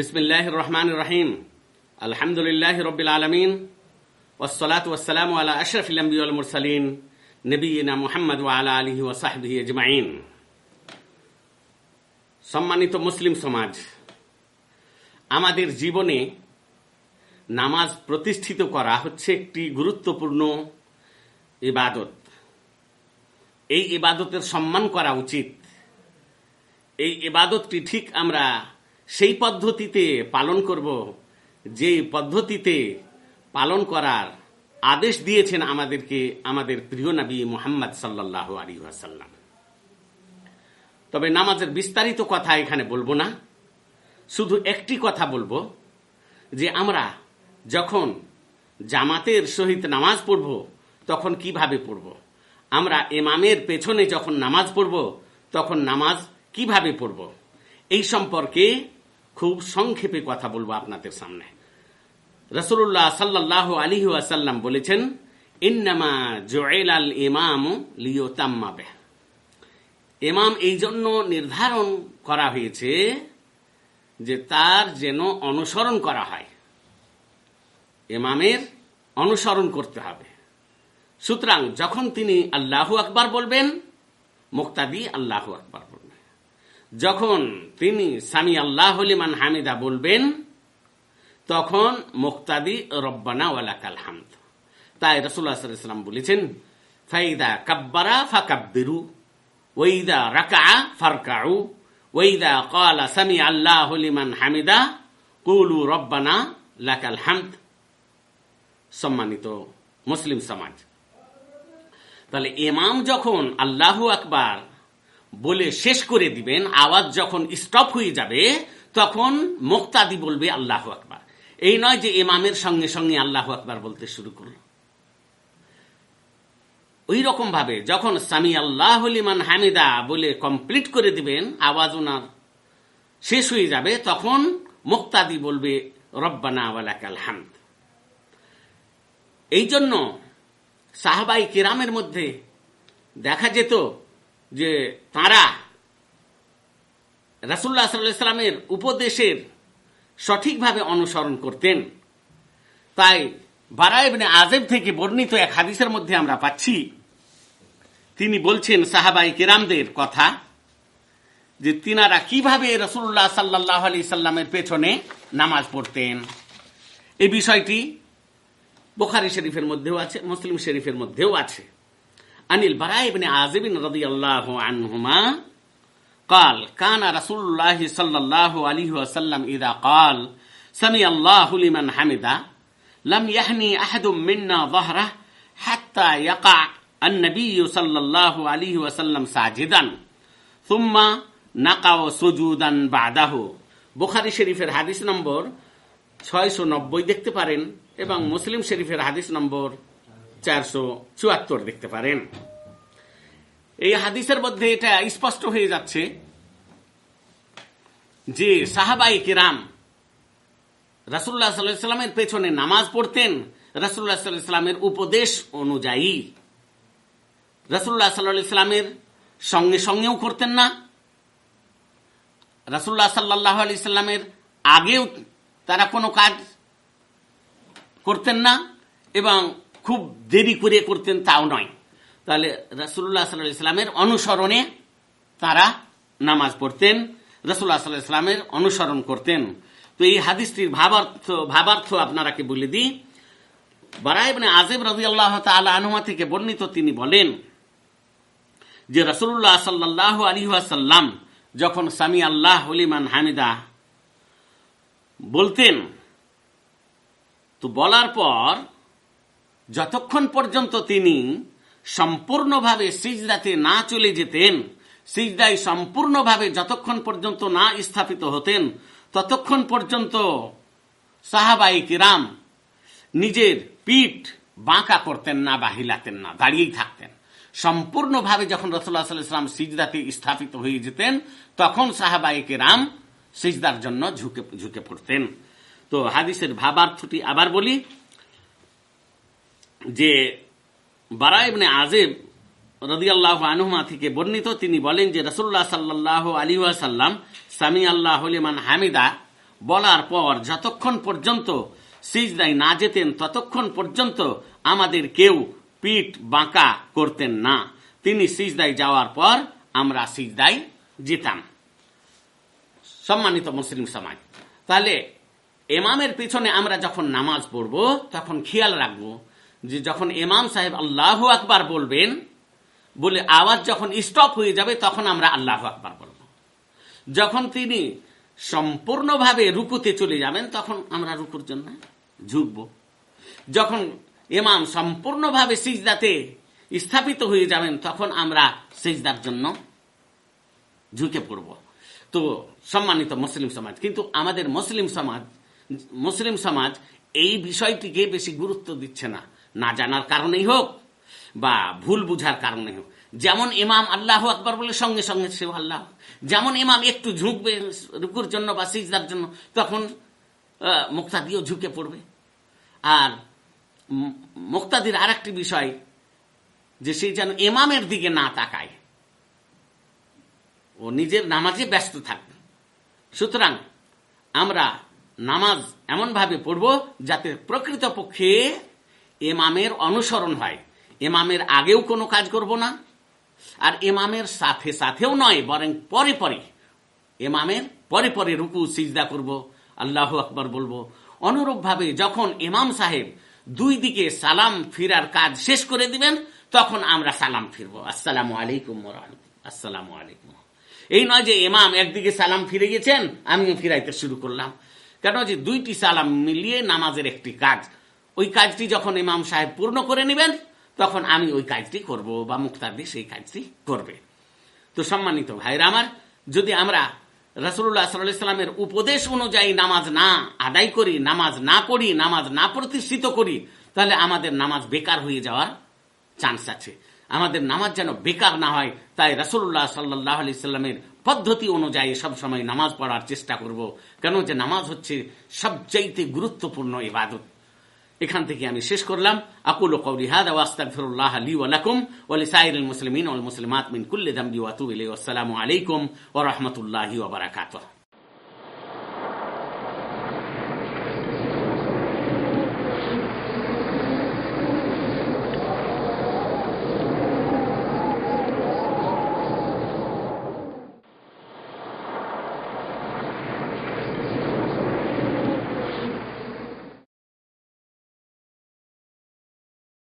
বিসমিল্লাহ রহমান রহিম আলহামদুলিল্লাহ রবিল আলমিন। ওসলাত ওসালাম আলা আশরফিল আম্বিউল মুরসালিন। নবীনা মুহাম্মদ আলা আলিহি ওসাহবিহি আজমাইন। সম্মানিত মুসলিম সমাজ, আমাদের জীবনে নামাজ প্রতিষ্ঠিত করা হচ্ছে একটি গুরুত্বপূর্ণ ইবাদত। এই ইবাদতের সম্মান করা উচিত। এই ইবাদতটি ঠিক আমরা সেই পদ্ধতিতে পালন করব যে পদ্ধতিতে পালন করার আদেশ দিয়েছেন আমাদেরকে, আমাদের প্রিয় নবী মোহাম্মদ সাল্লাহ আলী আসাল্লাম তবে নামাজের বিস্তারিত কথা এখানে বলব না। শুধু একটি কথা বলব, যে আমরা যখন জামাতের সহিত নামাজ পড়ব, তখন কীভাবে পড়ব? আমরা এমামের পেছনে যখন নামাজ পড়ব, তখন নামাজ কীভাবে পড়ব? এই সম্পর্কে খুব সংক্ষেপে কথা বলব আপনাদের সামনে। রসুল্লাহ সাল্লাহ আলী আসাল্লাম বলেছেন, ইন্নামা জোয়েল আল ইমাম লিও তাম্মাবে ইমাম এই জন্য নির্ধারণ করা হয়েছে যে তার যেন অনুসরণ করা হয়। ইমামের অনুসরণ করতে হবে। সুতরাং যখন তিনি আল্লাহু আকবার বলবেন, মুক্তাদি আল্লাহু আকবার। যখন তিনি সামি আল্লাহ লিমান হামিদা বলবেন, তখন মুক্তাদি রব্বানা ওয়ালাকাল হামদ। তাই রসুল্লাহ সাল্লাম বলেছেন, ফাইদা কাব্বারা ফাকাব্বিরু ওইদা রাকা ফারকাউ ওইদা কালা সামি আল্লাহ লিমান হামিদা, কুলু রব্বানা লাকাল হামদ। সম্মানিত মুসলিম সমাজ, তাহলে ইমাম যখন আল্লাহু আকবার বলে শেষ করে দিবেন, আওয়াজ যখন স্টপ হয়ে যাবে, তখন মোক্তাদি বলবে, আল্লাহ আকবার। এই নয় যে ইমামের সঙ্গে সঙ্গে আল্লাহ আকবার বলতে শুরু করল। ওই রকম ভাবে যখন সামি আল্লাহ লিমান হামিদা বলে কমপ্লিট করে দিবেন, আওয়াজ ওনার শেষ হয়ে যাবে, তখন মুক্তাদি বলবে, রব্বানা ওয়ালাকাল হামদ। এই জন্য সাহাবাই কেরামের মধ্যে দেখা যেত যে তারা রাসুল্লাহ সাল্লামের উপদেশের সঠিকভাবে অনুসরণ করতেন। তাই বারাইবনে আজেব থেকে বর্ণিত এক হাদিসের মধ্যে আমরা পাচ্ছি, তিনি বলছেন সাহাবাই কেরামদের কথা যে তিনারা কীভাবে রসুল্লাহ সাল্লাহ আলি সাল্লামের পেছনে নামাজ পড়তেন। এই বিষয়টি বোখারি শরীফের মধ্যেও আছে, মুসলিম শরীফের মধ্যেও আছে। আনিল বারাই ইবনে আযিব রাদিয়াল্লাহু আনহুমা قال كان رسول الله صلى الله عليه وسلم إذا قال سمع الله لمن حمده لم يحني أحد منا ظهره حتى يقع النبي صلى الله عليه وسلم ساجدا ثم نقع سجودا بعده বুখারী শরীফের হাদিস নম্বর ছয়শো নব্বই দেখতে পারেন এবং মুসলিম শরীফের হাদিস নম্বর চারশো চুয়াত্তর দেখতে পারেন। এই হাদিসের মধ্যে এটা স্পষ্ট হয়ে যাচ্ছে যে সাহাবাই কিরাম রাসুল্লাহ সাল্লামের পেছনে নামাজ পড়তেন রাসুল্লাহ সাল্লামের উপদেশ অনুযায়ী। রাসুল্লাহ সাল্লাহ সাল্লামের সঙ্গে সঙ্গেও করতেন না। রাসুল্লাহ সাল্লাহ আলি সাল্লামের আগেও তারা কোনো কাজ করতেন না এবং খুব দেরি করে করতেন, তাও নয়। তাহলে রসুল্লাহ সাল্লাহ ইসলামের অনুসরণে তারা নামাজ পড়তেন রসুল্লাহ সাল্লাহ ইসলামের অনুসরণ করতেন। তো এই হাদিসটির ভাবার্থ ভাবার্থ আপনারাকে বলে দিই। বারাইবনে আজেব রাজি আল্লাহ আনুমা থেকে বর্ণিত তিনি বলেন যে রসুল্লাহ সাল্লাহ আলী সাল্লাম যখন সামি আল্লাহ হলিমান হামিদা বলতেন, তো বলার পর যতক্ষণ পর্যন্ত তিনি সম্পূর্ণভাবে সিজদাতে না চলে যেতেন, সিজদায় সম্পূর্ণভাবে যতক্ষণ পর্যন্ত না স্থাপিত হতেন, ততক্ষণ পর্যন্ত সাহাবাই কিরাম নিজের পিঠ বাঁকা করতেন না বা হিলাতেন না, দাঁড়িয়েই থাকতেন। সম্পূর্ণভাবে যখন রসুল্লাহ সাল্লাম সিজদাতে স্থাপিত হয়ে যেতেন, তখন সাহাবাইকে রাম সিজদার জন্য ঝুঁকে ঝুঁকে পড়তেন। তো হাদিসের ভাবার্থটি আবার বলি যে বারা ইবনে আজেব রদিয়াল্লাহ আনুমা থেকে বর্ণিত, তিনি বলেন যে রসুল্লাহ সাল্লাহ আলী সাল্লাম সামি আল্লাহ লিমান হামিদা, বলার পর যতক্ষণ পর্যন্ত সিজদাই না যেতেন, ততক্ষণ পর্যন্ত আমাদের কেউ পিঠ বাঁকা করতেন না। তিনি সিজদাই যাওয়ার পর আমরা সিজদাই যেতাম। সম্মানিত মুসলিম সমাজ, তাহলে এমামের পিছনে আমরা যখন নামাজ পড়ব, তখন খেয়াল রাখব যে যখন এমাম সাহেব আল্লাহ আকবার বলবেন, বলে আওয়াজ যখন স্টপ হয়ে যাবে, তখন আমরা আল্লাহ আকবার বলব। যখন তিনি সম্পূর্ণভাবে রুকুতে চলে যাবেন, তখন আমরা রুকুর জন্য ঝুঁকব। যখন এমাম সম্পূর্ণভাবে সিজদাতে স্থাপিত হয়ে যাবেন, তখন আমরা সিজদার জন্য ঝুঁকে পড়ব। তো সম্মানিত মুসলিম সমাজ, কিন্তু আমাদের মুসলিম সমাজ মুসলিম সমাজ এই বিষয়টিকে বেশি গুরুত্ব দিচ্ছে না। না জানার কারণেই হোক বা ভুল বুঝার কারণে হোক। যেমন ইমাম আল্লাহ আকবর বলে সঙ্গে সঙ্গে সে আল্লাহ। যেমন ইমাম একটু ঝুঁকবে রুকুর জন্য বা সিজদার জন্য, তখন মুক্তাদিও ঝুঁকে পড়বে। আর মুক্তাদির আর একটি বিষয়, যে সেই যেন এমামের দিকে না তাকায়। ও নিজের নামাজে ব্যস্ত থাকবে। সুতরাং আমরা নামাজ এমনভাবে পড়ব যাতে প্রকৃতপক্ষে এমামের অনুসরণ হয়। এমামের আগেও কোনো কাজ করব না। আর এমামের সাথে সাথেও নয়, বরং পরে পরে। এমামের পরে পরে রুকু, সিজদা করব, আল্লাহ আকবর বলব। অনুরূপভাবে যখন ইমাম সাহেব দুই দিকে সালাম ফিরার কাজ শেষ করে দিবেন, তখন আমরা সালাম ফিরবো। আসসালামু আলাইকুম আসসালামু আলাইকুম। এই নয় যে ইমাম একদিকে সালাম ফিরে গেছেন, আমিও ফিরাইতে শুরু করলাম। কেন যে দুইটি সালাম মিলিয়ে নামাজের একটি কাজ ওই কাজটি যখন ইমাম সাহেব পূর্ণ করে নেবেন, তখন আমি ওই কাজটি করব বা মুক্তাদি সেই কাজটি করবে। তো সম্মানিত ভাইরা আমার, যদি আমরা রসুল্লাহ সাল্লামের উপদেশ অনুযায়ী নামাজ না আদায় করি, নামাজ না পড়ি, নামাজ না প্রতিষ্ঠিত করি, তাহলে আমাদের নামাজ বেকার হয়ে যাওয়ার চান্স আছে। আমাদের নামাজ যেন বেকার না হয়, তাই রসুল্লাহ সাল্লাহ আলি সাল্লামের পদ্ধতি অনুযায়ী সবসময় নামাজ পড়ার চেষ্টা করব। কেন যে নামাজ হচ্ছে সবচাইতে গুরুত্বপূর্ণ ইবাদত। এখান থেকে আমি শেষ করলাম আকুল কৌলি হাদা ওয়াস্তাগফিরুল্লাহ লি ওয়া লাকুম ওয়া লিসাইরিল মুসলিমিন ওয়াল মুসলিমাত মিন কুল্লি যামবি ওয়া আতুবু ইলাইহি আসসালামু আলাইকুম ওয়া রাহমাতুল্লাহি ওয়া বারাকাতুহু